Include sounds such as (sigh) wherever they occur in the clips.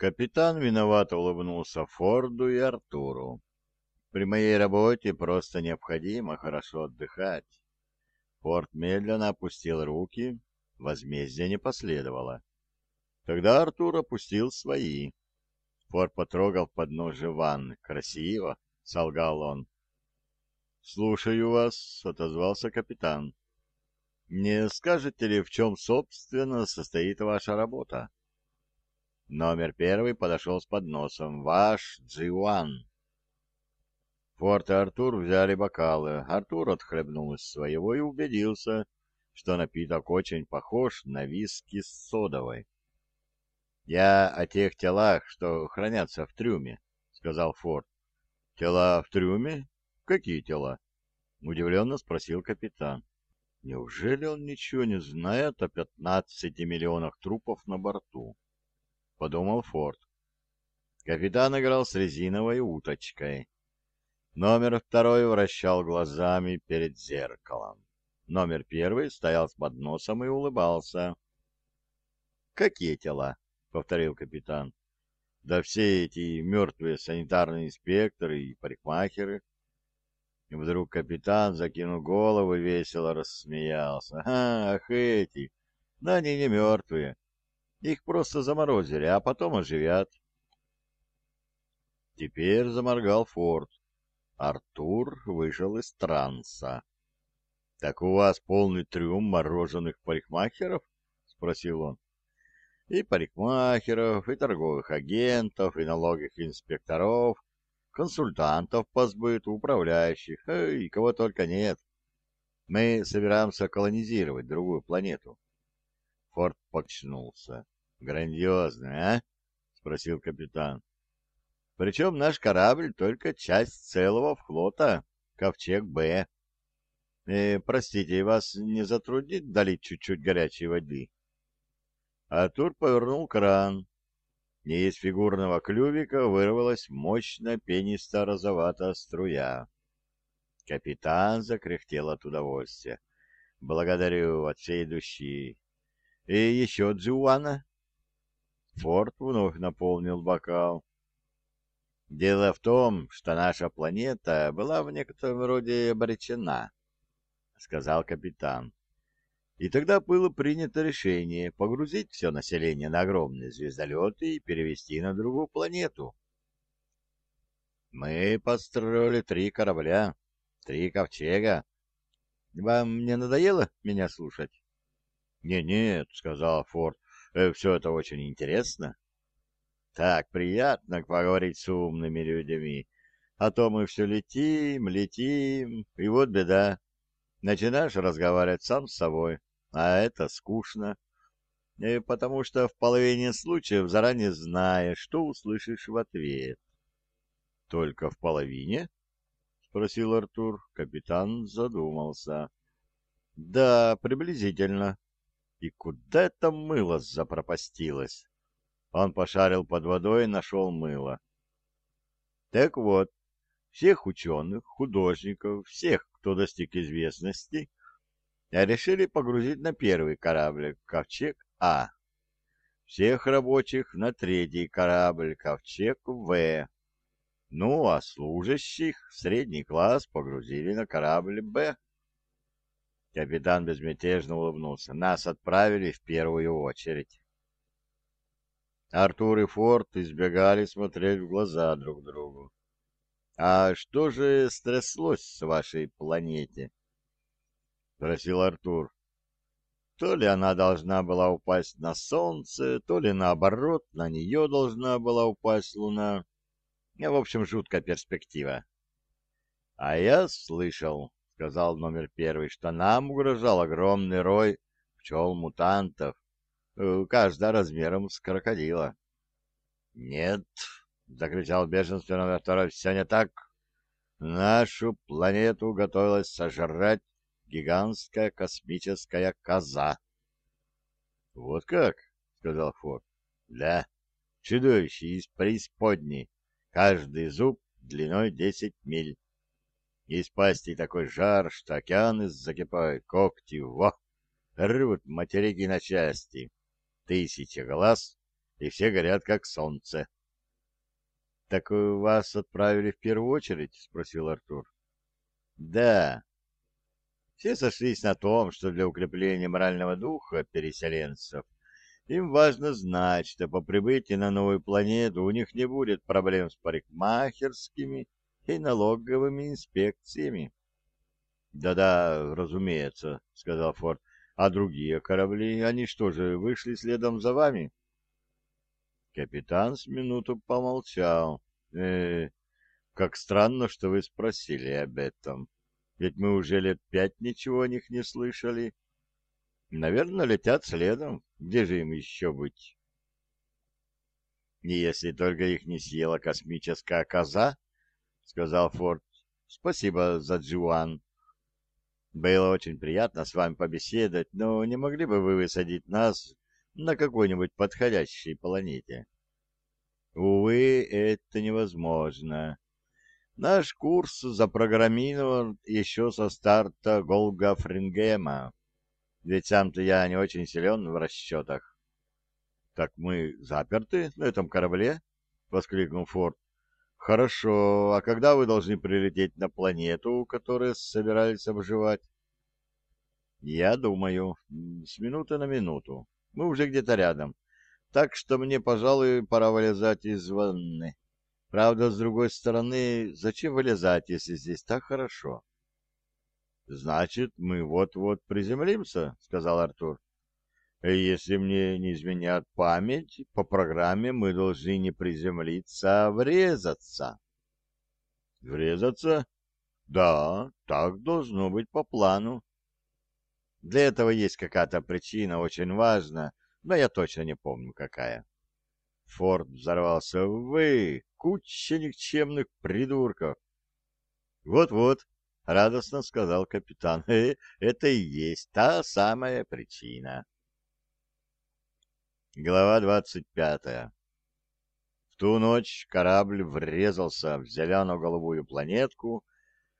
Капитан виновато улыбнулся Форду и Артуру. При моей работе просто необходимо хорошо отдыхать. Форд медленно опустил руки, возмездия не последовало. Тогда Артур опустил свои. Форд потрогал подножие ванны. «Красиво!» — солгал он. «Слушаю вас», — отозвался капитан. «Не скажете ли, в чем, собственно, состоит ваша работа?» Номер первый подошел с подносом. «Ваш Джиуан». Форд и Артур взяли бокалы. Артур отхлебнул из своего и убедился, что напиток очень похож на виски с содовой. «Я о тех телах, что хранятся в трюме», — сказал Форд. «Тела в трюме? Какие тела?» — удивленно спросил капитан. «Неужели он ничего не знает о пятнадцати миллионах трупов на борту?» — подумал Форд. Капитан играл с резиновой уточкой. Номер второй вращал глазами перед зеркалом. Номер первый стоял с подносом и улыбался. «Какие тела?» — повторил капитан. «Да все эти мертвые санитарные инспекторы и парикмахеры». И вдруг капитан, закинул голову, весело рассмеялся. «Ах, эти! Да они не мертвые. Их просто заморозили, а потом оживят». Теперь заморгал Форд. Артур вышел из транса. — Так у вас полный трюм мороженых парикмахеров? — спросил он. — И парикмахеров, и торговых агентов, и налоговых инспекторов, консультантов по сбыту, управляющих, и кого только нет. Мы собираемся колонизировать другую планету. Форд почнулся. — Грандиозно, а? — спросил капитан. Причем наш корабль только часть целого флота, Ковчег Б. Э, простите, вас не затруднит долить чуть-чуть горячей воды? Артур повернул кран, и из фигурного клювика вырвалась мощная пенисто-розоватая струя. Капитан закряхтел от удовольствия. «Благодарю от всей души. И еще Джуана?» Форд вновь наполнил бокал. Дело в том, что наша планета была в некотором роде обречена, — сказал капитан. И тогда было принято решение погрузить все население на огромные звездолеты и перевести на другую планету. Мы построили три корабля, три ковчега. Вам не надоело меня слушать? Не, — Нет, — сказал Форд, — все это очень интересно. Так приятно поговорить с умными людьми. А то мы все летим, летим, и вот беда. Начинаешь разговаривать сам с собой, а это скучно. И потому что в половине случаев заранее знаешь, что услышишь в ответ. — Только в половине? — спросил Артур. Капитан задумался. — Да, приблизительно. И куда это мыло запропастилось? Он пошарил под водой и нашел мыло. Так вот, всех ученых, художников, всех, кто достиг известности, решили погрузить на первый корабль «Ковчег А». Всех рабочих на третий корабль «Ковчег В». Ну, а служащих средний класс погрузили на корабль «Б». Капитан безмятежно улыбнулся. Нас отправили в первую очередь. Артур и Форд избегали смотреть в глаза друг другу. «А что же стряслось с вашей планете?» — спросил Артур. То ли она должна была упасть на Солнце, то ли наоборот, на нее должна была упасть Луна. В общем, жуткая перспектива. — А я слышал, — сказал номер первый, — что нам угрожал огромный рой пчел-мутантов, Э, каждая размером с крокодила. — Нет, — закричал бешенственно второй, — все не так. Нашу планету готовилась сожрать гигантская космическая коза. — Вот как? — сказал Форд. — Да, чудовище из преисподней, каждый зуб длиной десять миль. Из пасти такой жар, что океаны закипают, когти, во, рвут материки на части тысяча глаз и все горят, как солнце. — Так вас отправили в первую очередь? — спросил Артур. — Да. Все сошлись на том, что для укрепления морального духа переселенцев им важно знать, что по прибытии на новую планету у них не будет проблем с парикмахерскими и налоговыми инспекциями. «Да-да, разумеется», — сказал Форд. «А другие корабли, они что же, вышли следом за вами?» Капитан с минуту помолчал. «Э, как странно, что вы спросили об этом. Ведь мы уже лет пять ничего о них не слышали. Наверное, летят следом. Где же им еще быть?» «И если только их не съела космическая коза», — сказал Форд. «Спасибо за Джуан. Было очень приятно с вами побеседовать, но не могли бы вы высадить нас на какой-нибудь подходящей планете? Увы, это невозможно. Наш курс запрограммирован еще со старта Голга Фрингема, ведь сам-то я не очень силен в расчетах. — Так мы заперты на этом корабле? — воскликнул Форд. — Хорошо, а когда вы должны прилететь на планету, которую собирались обживать? — Я думаю, с минуты на минуту. Мы уже где-то рядом. Так что мне, пожалуй, пора вылезать из ванны. Правда, с другой стороны, зачем вылезать, если здесь так хорошо? — Значит, мы вот-вот приземлимся, — сказал Артур. — Если мне не изменят память, по программе мы должны не приземлиться, а врезаться. — Врезаться? Да, так должно быть по плану. Для этого есть какая-то причина, очень важная, но я точно не помню, какая. Форд взорвался. «Вы, куча никчемных придурков!» «Вот-вот», — радостно сказал капитан, (laughs) э, «это и есть та самая причина». Глава двадцать пятая В ту ночь корабль врезался в зелено-голубую планетку,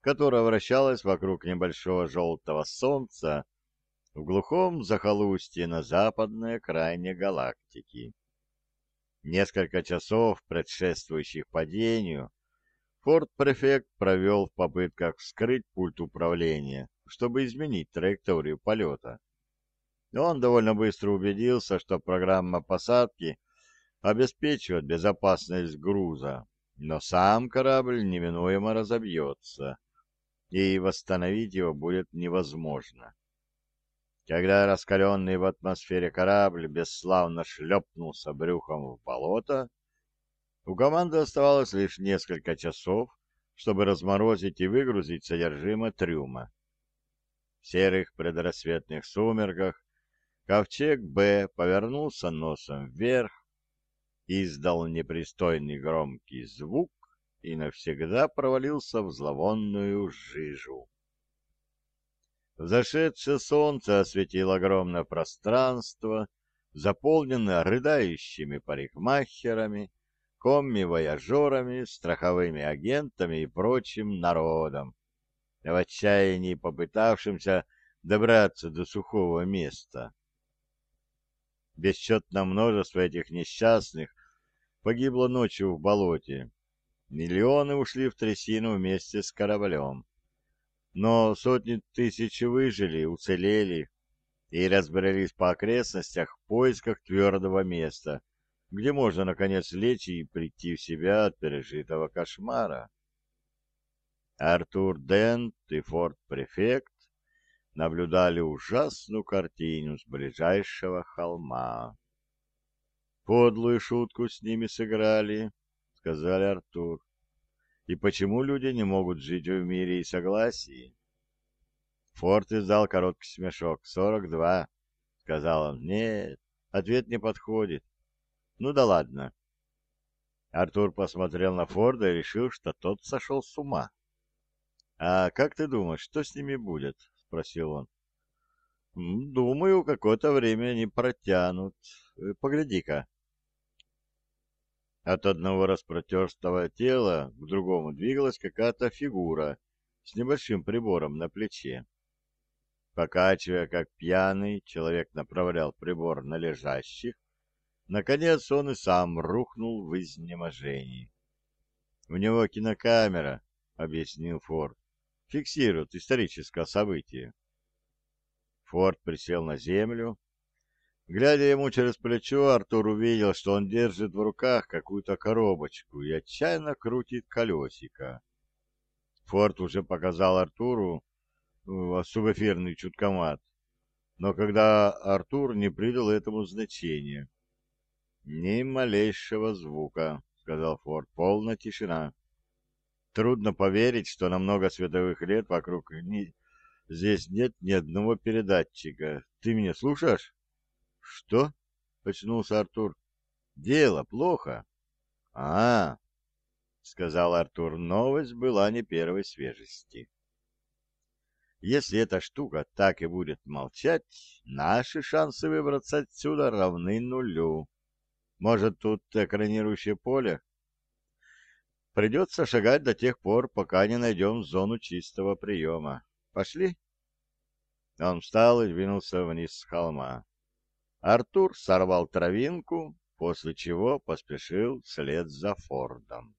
которая вращалась вокруг небольшого желтого солнца, в глухом захолустье на западной окраине галактики. Несколько часов, предшествующих падению, Форт-префект провел в попытках вскрыть пульт управления, чтобы изменить траекторию полета. Он довольно быстро убедился, что программа посадки обеспечивает безопасность груза, но сам корабль неминуемо разобьется, и восстановить его будет невозможно. Когда раскаленный в атмосфере корабль бесславно шлепнулся брюхом в болото, у команды оставалось лишь несколько часов, чтобы разморозить и выгрузить содержимое трюма. В серых предрассветных сумерках ковчег «Б» повернулся носом вверх, издал непристойный громкий звук и навсегда провалился в зловонную жижу. Взошедшее солнце осветило огромное пространство, заполненное рыдающими парикмахерами, комми-вояжерами, страховыми агентами и прочим народом, в отчаянии попытавшимся добраться до сухого места. Бесчетное множество этих несчастных погибло ночью в болоте. Миллионы ушли в трясину вместе с кораблем но сотни тысяч выжили, уцелели и разбрелись по окрестностях в поисках твердого места, где можно, наконец, лечь и прийти в себя от пережитого кошмара. Артур Дент и форт-префект наблюдали ужасную картину с ближайшего холма. «Подлую шутку с ними сыграли», — сказали Артур. И почему люди не могут жить в мире и согласии? Форд издал короткий смешок. «Сорок два», — сказал он. «Нет, ответ не подходит». «Ну да ладно». Артур посмотрел на Форда и решил, что тот сошел с ума. «А как ты думаешь, что с ними будет?» — спросил он. «Думаю, какое-то время они протянут. Э, погляди-ка». От одного распротерстого тела к другому двигалась какая-то фигура с небольшим прибором на плече. Покачивая, как пьяный, человек направлял прибор на лежащих, Наконец он и сам рухнул в изнеможении. «У него кинокамера», — объяснил Форд. «Фиксирует историческое событие». Форд присел на землю. Глядя ему через плечо, Артур увидел, что он держит в руках какую-то коробочку и отчаянно крутит колесико. Форд уже показал Артуру э, субэфирный чуткомат, но когда Артур не придал этому значения. «Ни малейшего звука», — сказал Форд, — «полная тишина. Трудно поверить, что на много световых лет вокруг ни... здесь нет ни одного передатчика. Ты меня слушаешь?» «Что?» — очнулся Артур. «Дело плохо». «А, — сказал Артур, — новость была не первой свежести. Если эта штука так и будет молчать, наши шансы выбраться отсюда равны нулю. Может, тут экранирующее поле? Придется шагать до тех пор, пока не найдем зону чистого приема. Пошли? Он встал и двинулся вниз с холма. Артур сорвал травинку, после чего поспешил вслед за Фордом.